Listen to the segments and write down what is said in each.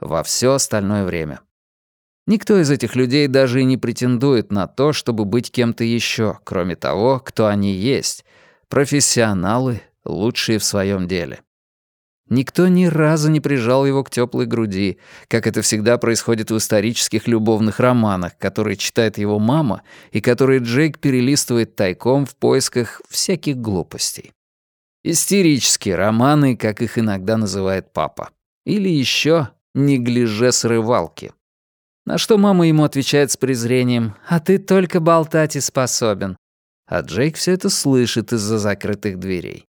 во все остальное время. Никто из этих людей даже и не претендует на то, чтобы быть кем-то еще, кроме того, кто они есть. Профессионалы, лучшие в своем деле. Никто ни разу не прижал его к теплой груди, как это всегда происходит в исторических любовных романах, которые читает его мама и которые Джейк перелистывает тайком в поисках всяких глупостей. Истерические романы, как их иногда называет папа. Или еще «неглиже срывалки». На что мама ему отвечает с презрением «А ты только болтать и способен». А Джейк все это слышит из-за закрытых дверей.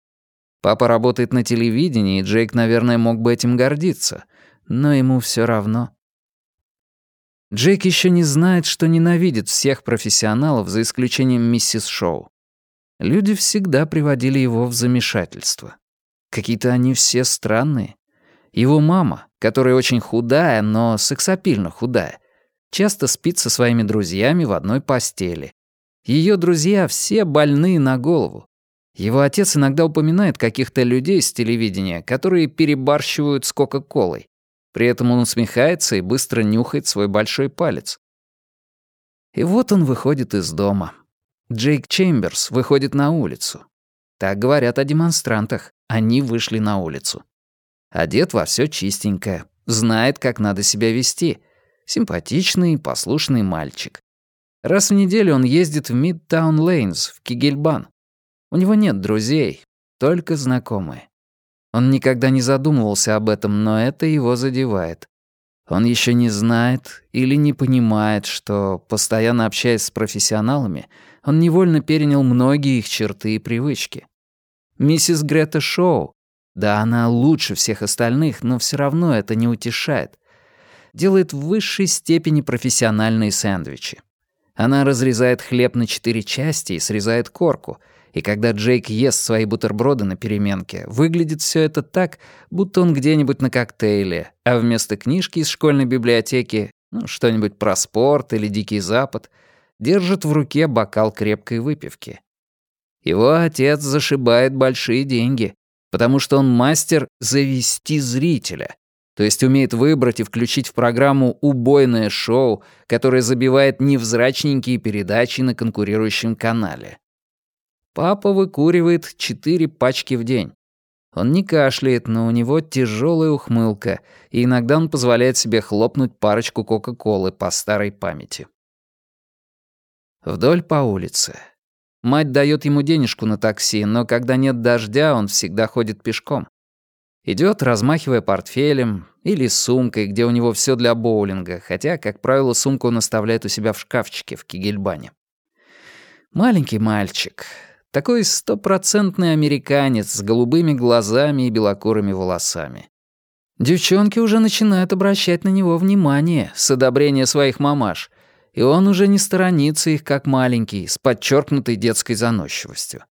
Папа работает на телевидении, и Джейк, наверное, мог бы этим гордиться, но ему все равно. Джейк еще не знает, что ненавидит всех профессионалов, за исключением миссис Шоу. Люди всегда приводили его в замешательство. Какие-то они все странные. Его мама, которая очень худая, но сексапильно худая, часто спит со своими друзьями в одной постели. Ее друзья все больные на голову. Его отец иногда упоминает каких-то людей с телевидения, которые перебарщивают с Кока-Колой. При этом он усмехается и быстро нюхает свой большой палец. И вот он выходит из дома. Джейк Чемберс выходит на улицу. Так говорят о демонстрантах. Они вышли на улицу. Одет во все чистенькое, знает, как надо себя вести. Симпатичный, послушный мальчик. Раз в неделю он ездит в Мидтаун Лейнс, в Кигельбан. У него нет друзей, только знакомые. Он никогда не задумывался об этом, но это его задевает. Он еще не знает или не понимает, что, постоянно общаясь с профессионалами, он невольно перенял многие их черты и привычки. Миссис Грета Шоу, да она лучше всех остальных, но все равно это не утешает, делает в высшей степени профессиональные сэндвичи. Она разрезает хлеб на четыре части и срезает корку — и когда Джейк ест свои бутерброды на переменке, выглядит все это так, будто он где-нибудь на коктейле, а вместо книжки из школьной библиотеки, ну, что-нибудь про спорт или Дикий Запад, держит в руке бокал крепкой выпивки. Его отец зашибает большие деньги, потому что он мастер завести зрителя, то есть умеет выбрать и включить в программу убойное шоу, которое забивает невзрачненькие передачи на конкурирующем канале. Папа выкуривает четыре пачки в день. Он не кашляет, но у него тяжелая ухмылка, и иногда он позволяет себе хлопнуть парочку Кока-Колы по старой памяти. Вдоль по улице. Мать дает ему денежку на такси, но когда нет дождя, он всегда ходит пешком. Идет, размахивая портфелем или сумкой, где у него все для боулинга, хотя, как правило, сумку он оставляет у себя в шкафчике в Кигельбане. Маленький мальчик, такой стопроцентный американец с голубыми глазами и белокурыми волосами. Девчонки уже начинают обращать на него внимание с одобрения своих мамаш, и он уже не сторонится их как маленький, с подчеркнутой детской заносчивостью.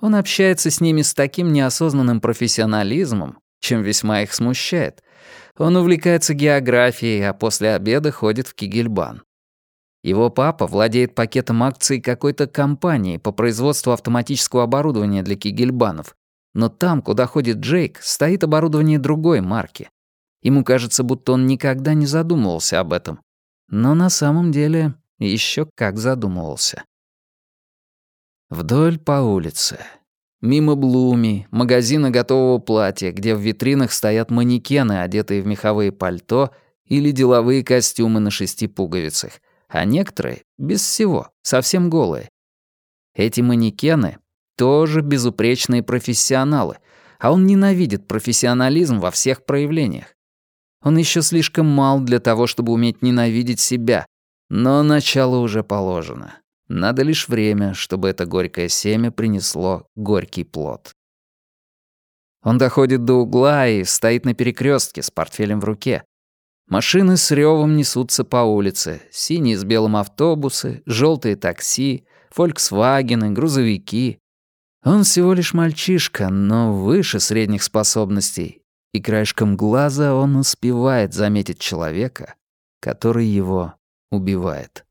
Он общается с ними с таким неосознанным профессионализмом, чем весьма их смущает. Он увлекается географией, а после обеда ходит в Кигельбан. Его папа владеет пакетом акций какой-то компании по производству автоматического оборудования для кигельбанов. Но там, куда ходит Джейк, стоит оборудование другой марки. Ему кажется, будто он никогда не задумывался об этом. Но на самом деле еще как задумывался. Вдоль по улице. Мимо Блуми, магазина готового платья, где в витринах стоят манекены, одетые в меховые пальто или деловые костюмы на шести пуговицах — а некоторые — без всего, совсем голые. Эти манекены тоже безупречные профессионалы, а он ненавидит профессионализм во всех проявлениях. Он еще слишком мал для того, чтобы уметь ненавидеть себя, но начало уже положено. Надо лишь время, чтобы это горькое семя принесло горький плод. Он доходит до угла и стоит на перекрестке с портфелем в руке. Машины с ревом несутся по улице. Синие с белым автобусы, желтые такси, фольксвагены, грузовики. Он всего лишь мальчишка, но выше средних способностей. И краешком глаза он успевает заметить человека, который его убивает.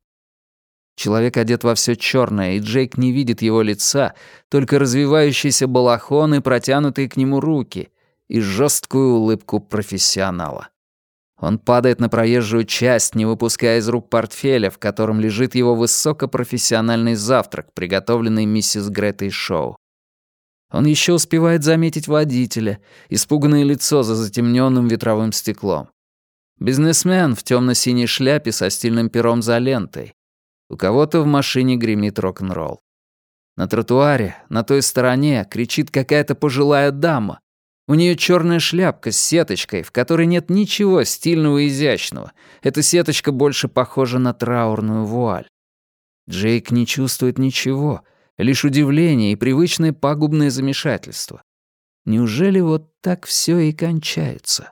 Человек одет во все черное, и Джейк не видит его лица, только развивающийся балахон и протянутые к нему руки, и жесткую улыбку профессионала. Он падает на проезжую часть, не выпуская из рук портфеля, в котором лежит его высокопрофессиональный завтрак, приготовленный миссис Гретой Шоу. Он еще успевает заметить водителя, испуганное лицо за затемненным ветровым стеклом. Бизнесмен в темно-синей шляпе со стильным пером за лентой. У кого-то в машине гремит рок-н-ролл. На тротуаре, на той стороне, кричит какая-то пожилая дама. У нее черная шляпка с сеточкой, в которой нет ничего стильного и изящного. Эта сеточка больше похожа на траурную вуаль. Джейк не чувствует ничего, лишь удивление и привычное пагубное замешательство. Неужели вот так все и кончается?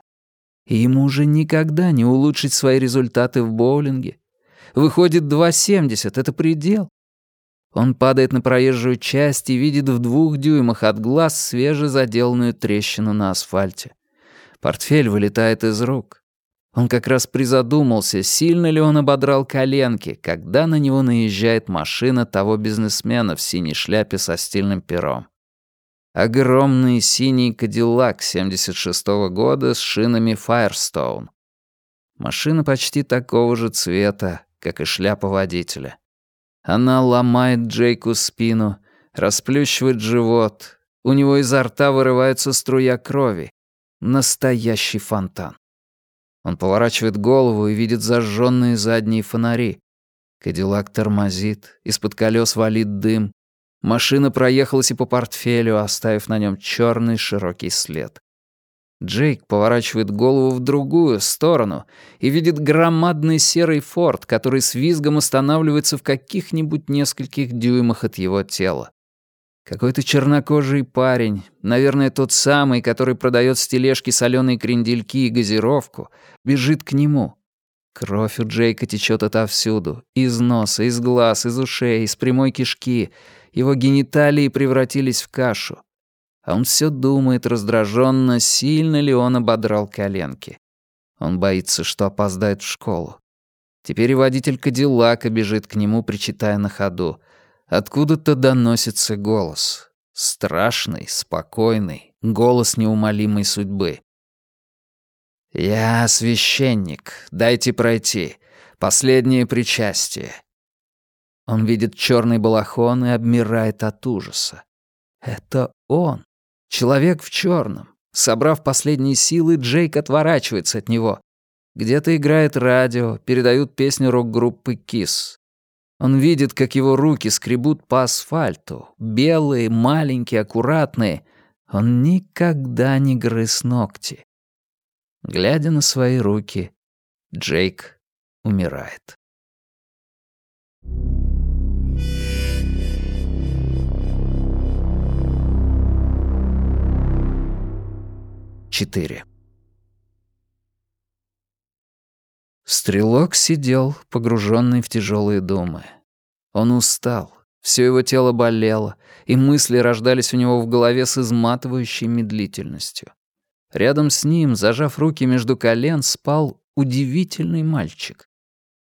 И ему уже никогда не улучшить свои результаты в боулинге? Выходит, 2,70 — это предел. Он падает на проезжую часть и видит в двух дюймах от глаз свежезаделанную трещину на асфальте. Портфель вылетает из рук. Он как раз призадумался, сильно ли он ободрал коленки, когда на него наезжает машина того бизнесмена в синей шляпе со стильным пером. Огромный синий кадиллак 76-го года с шинами Firestone. Машина почти такого же цвета, как и шляпа водителя. Она ломает Джейку спину, расплющивает живот. У него изо рта вырывается струя крови. Настоящий фонтан. Он поворачивает голову и видит зажженные задние фонари. Кадиллак тормозит, из-под колес валит дым. Машина проехалась и по портфелю, оставив на нем черный широкий след. Джейк поворачивает голову в другую сторону и видит громадный серый форт, который с визгом останавливается в каких-нибудь нескольких дюймах от его тела. Какой-то чернокожий парень, наверное, тот самый, который продает с тележки соленые крендельки и газировку, бежит к нему. Кровь у Джейка течет отовсюду. Из носа, из глаз, из ушей, из прямой кишки. Его гениталии превратились в кашу. А он все думает раздраженно, сильно ли он ободрал коленки. Он боится, что опоздает в школу. Теперь и водитель Кадиллака бежит к нему, причитая на ходу. Откуда-то доносится голос. Страшный, спокойный, голос неумолимой судьбы. «Я священник, дайте пройти. Последнее причастие». Он видит черный балахон и обмирает от ужаса. Это он. Человек в черном. Собрав последние силы, Джейк отворачивается от него. Где-то играет радио, передают песню рок-группы Kiss. Он видит, как его руки скребут по асфальту. Белые, маленькие, аккуратные. Он никогда не грыз ногти. Глядя на свои руки, Джейк умирает. 4. Стрелок сидел, погруженный в тяжелые думы. Он устал, все его тело болело, и мысли рождались у него в голове с изматывающей медлительностью. Рядом с ним, зажав руки между колен, спал удивительный мальчик.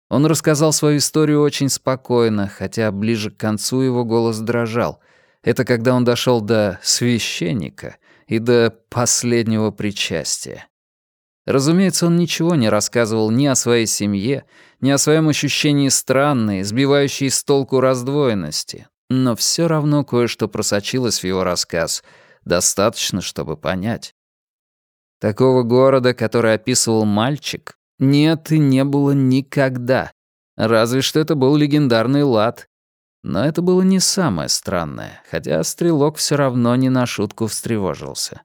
Он рассказал свою историю очень спокойно, хотя ближе к концу его голос дрожал. Это когда он дошел до священника — и до последнего причастия. Разумеется, он ничего не рассказывал ни о своей семье, ни о своем ощущении странной, сбивающей с толку раздвоенности, но все равно кое-что просочилось в его рассказ, достаточно, чтобы понять. Такого города, который описывал мальчик, нет и не было никогда. Разве что это был легендарный лад, но это было не самое странное, хотя стрелок все равно не на шутку встревожился.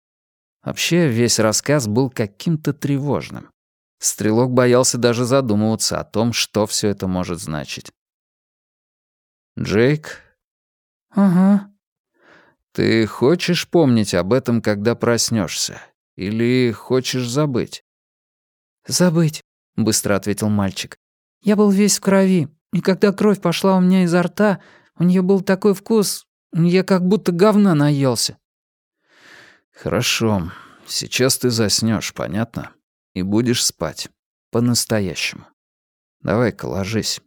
Вообще, весь рассказ был каким-то тревожным. Стрелок боялся даже задумываться о том, что все это может значить. «Джейк?» «Ага». «Ты хочешь помнить об этом, когда проснешься, Или хочешь забыть?» «Забыть», — быстро ответил мальчик. «Я был весь в крови. И когда кровь пошла у меня изо рта, у нее был такой вкус, я как будто говна наелся. Хорошо, сейчас ты заснешь, понятно? И будешь спать. По-настоящему. Давай-ка ложись.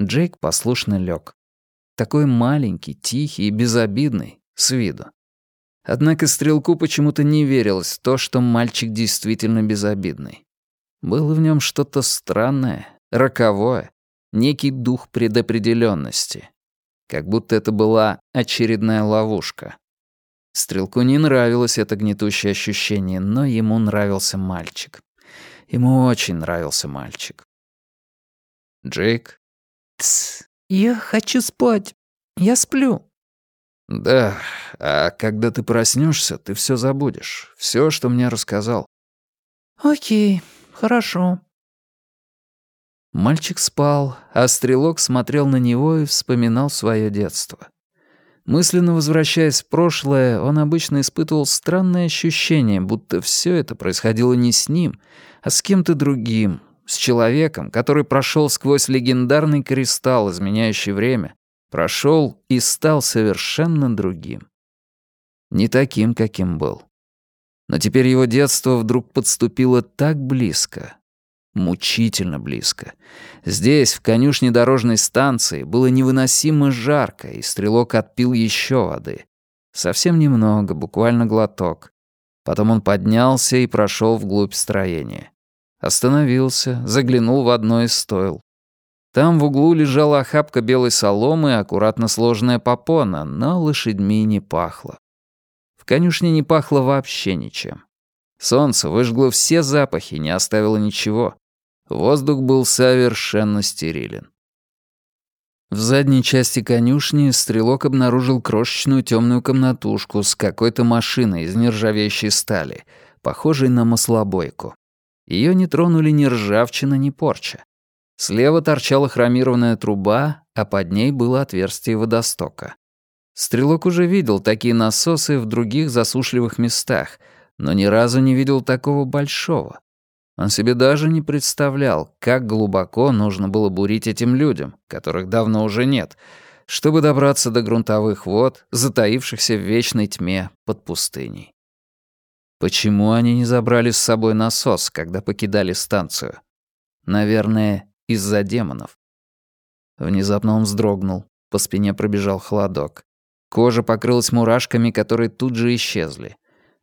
Джейк послушно лег. Такой маленький, тихий и безобидный, с виду. Однако стрелку почему-то не верилось в то, что мальчик действительно безобидный. Было в нем что-то странное, роковое, некий дух предопределенности. Как будто это была очередная ловушка. Стрелку не нравилось это гнетущее ощущение, но ему нравился мальчик. Ему очень нравился мальчик. «Джейк?» «Тсс, я хочу спать. Я сплю». «Да, а когда ты проснешься, ты все забудешь. Все, что мне рассказал». «Окей, хорошо». Мальчик спал, а стрелок смотрел на него и вспоминал свое детство. Мысленно возвращаясь в прошлое, он обычно испытывал странное ощущение, будто все это происходило не с ним, а с кем-то другим, с человеком, который прошел сквозь легендарный кристалл, изменяющий время, прошел и стал совершенно другим. Не таким, каким был. Но теперь его детство вдруг подступило так близко, мучительно близко. Здесь, в конюшне дорожной станции, было невыносимо жарко, и стрелок отпил еще воды. Совсем немного, буквально глоток. Потом он поднялся и прошел вглубь строения. Остановился, заглянул в одно из стойл. Там в углу лежала охапка белой соломы и аккуратно сложенная попона, но лошадьми не пахло. В конюшне не пахло вообще ничем. Солнце выжгло все запахи, не оставило ничего. Воздух был совершенно стерилен. В задней части конюшни стрелок обнаружил крошечную темную комнатушку с какой-то машиной из нержавеющей стали, похожей на маслобойку. Ее не тронули ни ржавчина, ни порча. Слева торчала хромированная труба, а под ней было отверстие водостока. Стрелок уже видел такие насосы в других засушливых местах, но ни разу не видел такого большого. Он себе даже не представлял, как глубоко нужно было бурить этим людям, которых давно уже нет, чтобы добраться до грунтовых вод, затаившихся в вечной тьме под пустыней. Почему они не забрали с собой насос, когда покидали станцию? Наверное, из-за демонов. Внезапно он вздрогнул, по спине пробежал холодок. Кожа покрылась мурашками, которые тут же исчезли.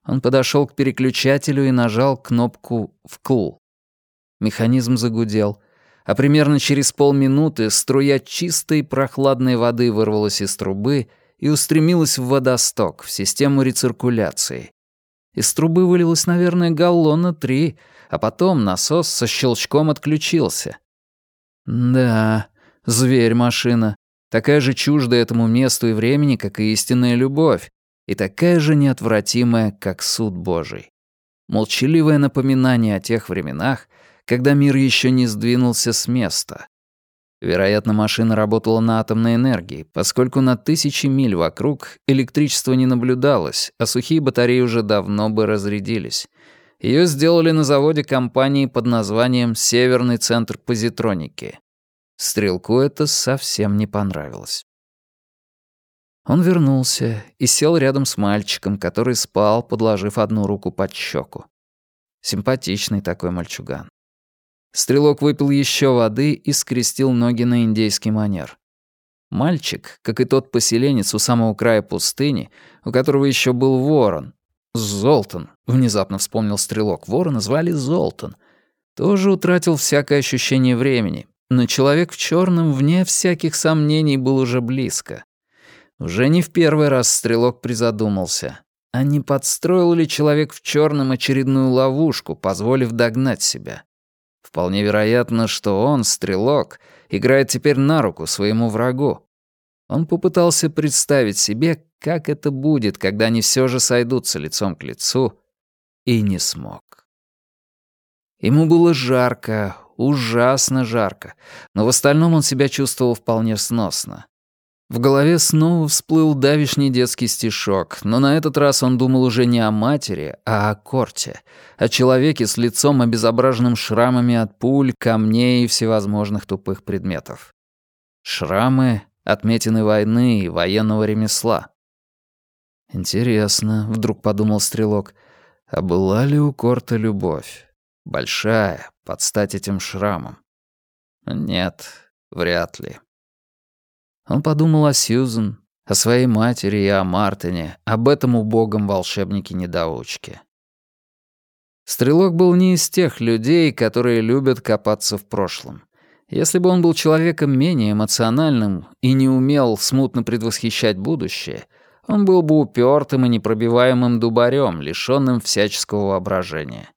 Он подошел к переключателю и нажал кнопку «вкл». Механизм загудел, а примерно через полминуты струя чистой прохладной воды вырвалась из трубы и устремилась в водосток, в систему рециркуляции. Из трубы вылилось, наверное, галлона три, а потом насос со щелчком отключился. Да, зверь-машина. Такая же чуждая этому месту и времени, как и истинная любовь и такая же неотвратимая, как суд Божий. Молчаливое напоминание о тех временах, когда мир еще не сдвинулся с места. Вероятно, машина работала на атомной энергии, поскольку на тысячи миль вокруг электричества не наблюдалось, а сухие батареи уже давно бы разрядились. Ее сделали на заводе компании под названием «Северный центр позитроники». Стрелку это совсем не понравилось. Он вернулся и сел рядом с мальчиком, который спал, подложив одну руку под щеку. Симпатичный такой мальчуган. Стрелок выпил еще воды и скрестил ноги на индейский манер. Мальчик, как и тот поселенец у самого края пустыни, у которого еще был ворон. Золтан, внезапно вспомнил стрелок. Ворона звали Золтан. Тоже утратил всякое ощущение времени, но человек в черном, вне всяких сомнений, был уже близко. Уже не в первый раз стрелок призадумался. А не подстроил ли человек в черном очередную ловушку, позволив догнать себя? Вполне вероятно, что он, стрелок, играет теперь на руку своему врагу. Он попытался представить себе, как это будет, когда они все же сойдутся лицом к лицу, и не смог. Ему было жарко, ужасно жарко, но в остальном он себя чувствовал вполне сносно. В голове снова всплыл давишний детский стишок, но на этот раз он думал уже не о матери, а о Корте, о человеке с лицом, обезображенным шрамами от пуль, камней и всевозможных тупых предметов. Шрамы — отметины войны и военного ремесла. «Интересно», — вдруг подумал Стрелок, — «а была ли у Корта любовь? Большая, под стать этим шрамом?» «Нет, вряд ли». Он подумал о Сьюзен, о своей матери и о Мартине, об этом убогом волшебнике-недоучке. Стрелок был не из тех людей, которые любят копаться в прошлом. Если бы он был человеком менее эмоциональным и не умел смутно предвосхищать будущее, он был бы упертым и непробиваемым дубарем, лишённым всяческого воображения.